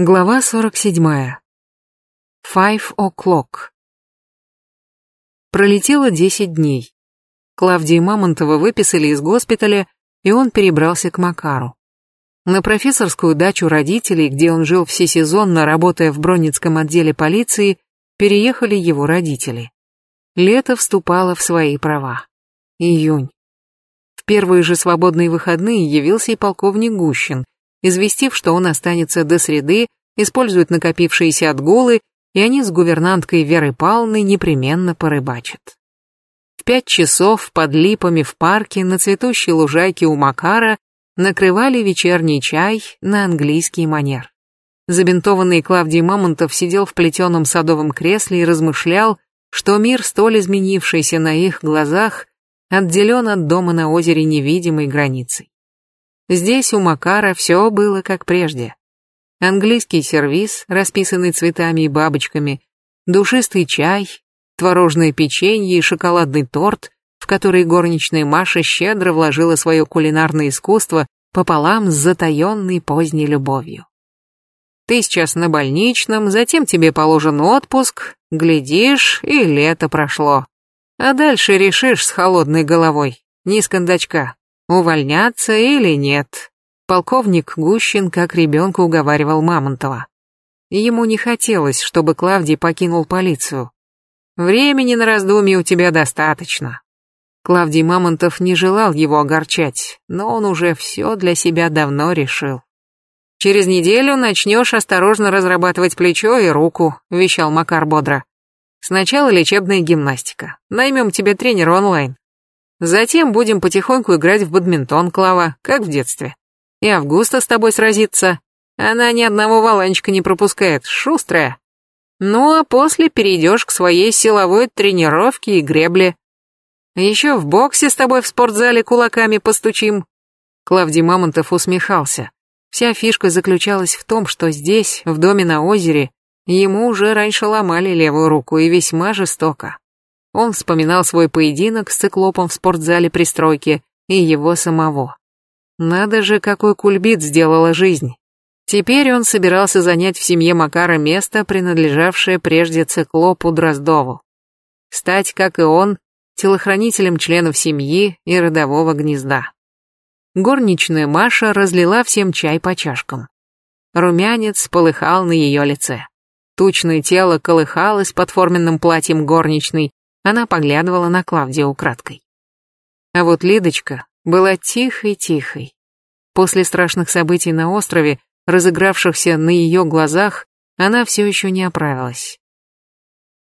Глава 47. Five o'clock. Пролетело 10 дней. Клавдии Мамонтова выписали из госпиталя, и он перебрался к Макару. На профессорскую дачу родителей, где он жил всесезонно, работая в Бронницком отделе полиции, переехали его родители. Лето вступало в свои права. Июнь. В первые же свободные выходные явился и полковник Гущин – известив, что он останется до среды, использует накопившиеся отгулы, и они с гувернанткой Верой Павловной непременно порыбачат. В пять часов под липами в парке на цветущей лужайке у Макара накрывали вечерний чай на английский манер. Забинтованный Клавдий Мамонтов сидел в плетеном садовом кресле и размышлял, что мир, столь изменившийся на их глазах, отделен от дома на озере невидимой границей. Здесь у Макара все было как прежде. Английский сервиз, расписанный цветами и бабочками, душистый чай, творожное печенье и шоколадный торт, в который горничная Маша щедро вложила свое кулинарное искусство пополам с затаенной поздней любовью. Ты сейчас на больничном, затем тебе положен отпуск, глядишь, и лето прошло. А дальше решишь с холодной головой, не с кондачка, увольняться или нет. Полковник Гущин как ребенка уговаривал Мамонтова. Ему не хотелось, чтобы Клавдий покинул полицию. Времени на раздумье у тебя достаточно. Клавдий Мамонтов не желал его огорчать, но он уже все для себя давно решил. «Через неделю начнешь осторожно разрабатывать плечо и руку», — вещал Макар бодро. «Сначала лечебная гимнастика. Наймем тебе тренера онлайн. Затем будем потихоньку играть в бадминтон, Клава, как в детстве. И Августа с тобой сразится. Она ни одного валанчика не пропускает, шустрая. Ну а после перейдешь к своей силовой тренировке и гребле. Еще в боксе с тобой в спортзале кулаками постучим. Клавдий Мамонтов усмехался. Вся фишка заключалась в том, что здесь, в доме на озере, ему уже раньше ломали левую руку и весьма жестоко. Он вспоминал свой поединок с циклопом в спортзале пристройки и его самого. Надо же, какой кульбит сделала жизнь. Теперь он собирался занять в семье Макара место, принадлежавшее прежде циклопу Дроздову. Стать, как и он, телохранителем членов семьи и родового гнезда. Горничная Маша разлила всем чай по чашкам. Румянец полыхал на ее лице. Тучное тело колыхалось под форменным платьем горничной, она поглядывала на Клавдию украдкой. А вот Лидочка была тихой-тихой. После страшных событий на острове, разыгравшихся на ее глазах, она все еще не оправилась.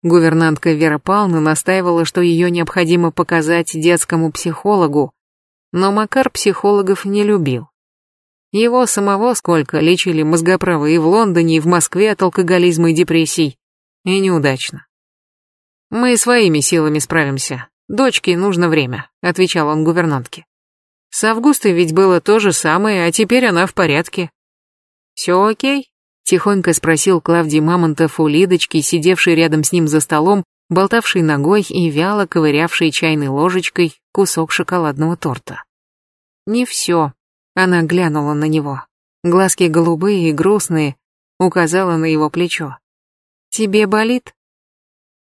Гувернантка Вера Павловна настаивала, что ее необходимо показать детскому психологу, но Макар психологов не любил. Его самого сколько лечили мозгоправы и в Лондоне, и в Москве от алкоголизма и депрессий. И неудачно. «Мы своими силами справимся. Дочке нужно время», — отвечал он гувернантке. «С Августой ведь было то же самое, а теперь она в порядке». «Все окей?» — тихонько спросил Клавдий Мамонтов у Лидочки, сидевшей рядом с ним за столом, болтавшей ногой и вяло ковырявшей чайной ложечкой кусок шоколадного торта. «Не все», — она глянула на него. Глазки голубые и грустные, указала на его плечо. «Тебе болит?»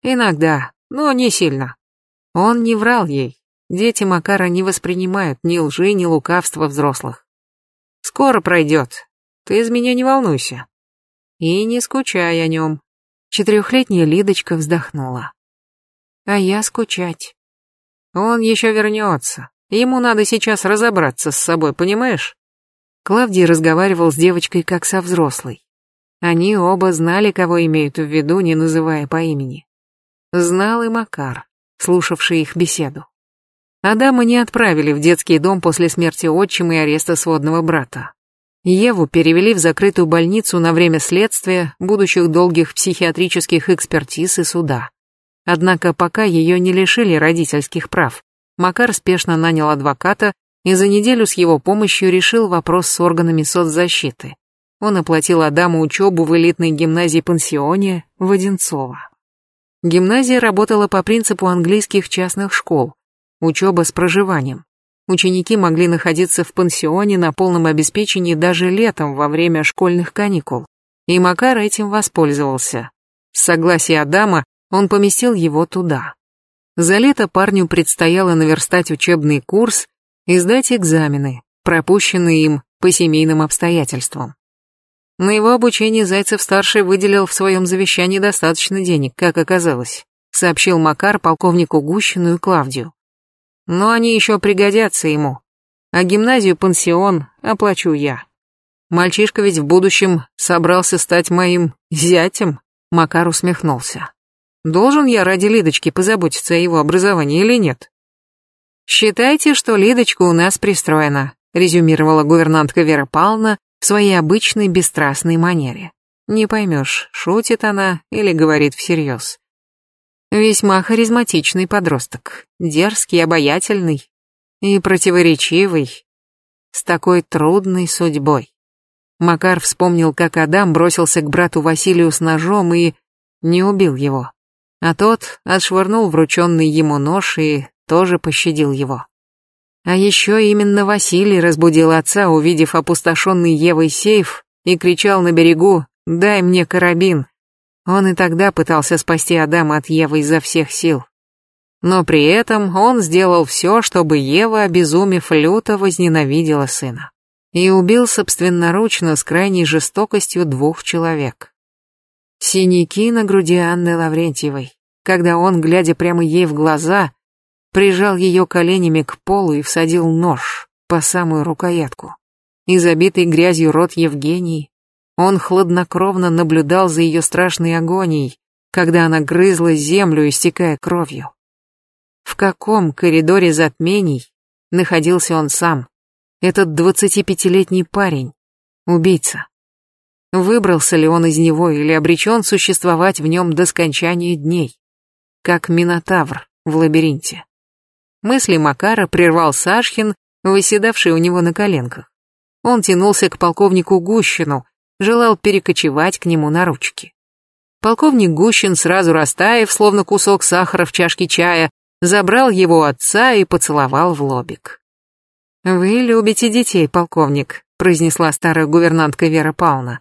Иногда, но не сильно. Он не врал ей. Дети Макара не воспринимают ни лжи, ни лукавства взрослых. Скоро пройдет. Ты из меня не волнуйся. И не скучай о нем. Четырехлетняя Лидочка вздохнула. А я скучать. Он еще вернется. Ему надо сейчас разобраться с собой, понимаешь? Клавдий разговаривал с девочкой как со взрослой. Они оба знали, кого имеют в виду, не называя по имени. Знал и Макар, слушавший их беседу. Адама не отправили в детский дом после смерти отчима и ареста сводного брата. Еву перевели в закрытую больницу на время следствия, будущих долгих психиатрических экспертиз и суда. Однако пока ее не лишили родительских прав, Макар спешно нанял адвоката и за неделю с его помощью решил вопрос с органами соцзащиты. Он оплатил Адаму учебу в элитной гимназии-пансионе в Одинцово. Гимназия работала по принципу английских частных школ. Учеба с проживанием. Ученики могли находиться в пансионе на полном обеспечении даже летом во время школьных каникул. и Макар этим воспользовался. С согласия Адама он поместил его туда. За лето парню предстояло наверстать учебный курс и сдать экзамены, пропущенные им по семейным обстоятельствам. На его обучение Зайцев-старший выделил в своем завещании достаточно денег, как оказалось, сообщил Макар полковнику Гущину и Клавдию. Но они еще пригодятся ему. А гимназию-пансион оплачу я. Мальчишка ведь в будущем собрался стать моим зятем. Макар усмехнулся. Должен я ради Лидочки позаботиться о его образовании или нет? Считайте, что Лидочка у нас пристроена, резюмировала гувернантка Вера Павловна в своей обычной бесстрастной манере. Не поймешь, шутит она или говорит всерьез. Весьма харизматичный подросток, дерзкий, обаятельный и противоречивый, с такой трудной судьбой. Макар вспомнил, как Адам бросился к брату Василию с ножом и не убил его, а тот отшвырнул врученный ему нож и тоже пощадил его. А еще именно Василий разбудил отца, увидев опустошенный Евой сейф, и кричал на берегу «Дай мне карабин». Он и тогда пытался спасти Адама от Евы изо всех сил. Но при этом он сделал все, чтобы Ева, обезумев, люто возненавидела сына. И убил собственноручно с крайней жестокостью двух человек. Синяки на груди Анны Лаврентьевой, когда он, глядя прямо ей в глаза, прижал ее коленями к полу и всадил нож по самую рукоятку. И забитый грязью рот Евгении, он хладнокровно наблюдал за ее страшной агонией, когда она грызла землю, истекая кровью. В каком коридоре затмений находился он сам, этот двадцатипятилетний парень, убийца? Выбрался ли он из него или обречен существовать в нем до скончания дней, как Минотавр в лабиринте? Мысли Макара прервал Сашхин, выседавший у него на коленках. Он тянулся к полковнику Гущину, желал перекочевать к нему на ручки. Полковник Гущин, сразу растаяв, словно кусок сахара в чашке чая, забрал его отца и поцеловал в лобик. «Вы любите детей, полковник», — произнесла старая гувернантка Вера Павловна.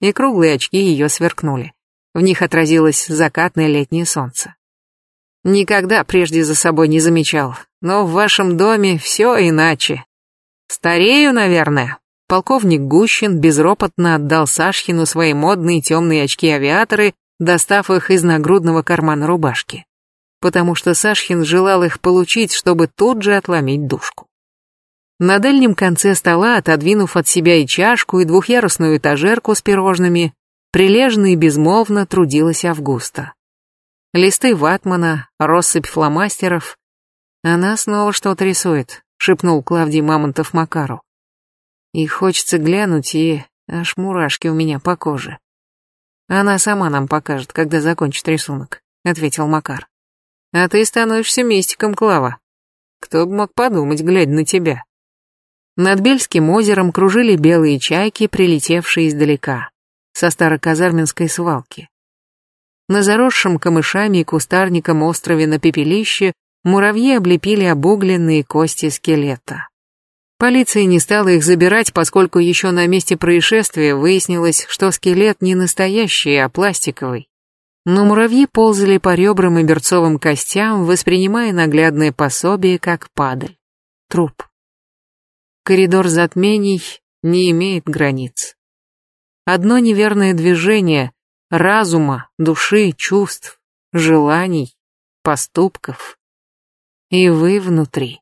И круглые очки ее сверкнули. В них отразилось закатное летнее солнце. Никогда прежде за собой не замечал, но в вашем доме все иначе. Старею, наверное. Полковник Гущин безропотно отдал Сашхину свои модные темные очки-авиаторы, достав их из нагрудного кармана рубашки. Потому что Сашхин желал их получить, чтобы тут же отломить душку. На дальнем конце стола, отодвинув от себя и чашку, и двухъярусную этажерку с пирожными, прилежно и безмолвно трудилась Августа листы ватмана, россыпь фломастеров. Она снова что-то рисует, шепнул Клавдий Мамонтов Макару. И хочется глянуть, и аж мурашки у меня по коже. Она сама нам покажет, когда закончит рисунок, ответил Макар. А ты становишься мистиком, Клава. Кто бы мог подумать, глядя на тебя. Над Бельским озером кружили белые чайки, прилетевшие издалека, со староказарминской свалки. На заросшем камышами и кустарником острове на пепелище муравьи облепили обугленные кости скелета. Полиция не стала их забирать, поскольку еще на месте происшествия выяснилось, что скелет не настоящий, а пластиковый. Но муравьи ползали по ребрам и берцовым костям, воспринимая наглядное пособие как падаль. Труп. Коридор затмений не имеет границ. Одно неверное движение, разума, души, чувств, желаний, поступков. И вы внутри.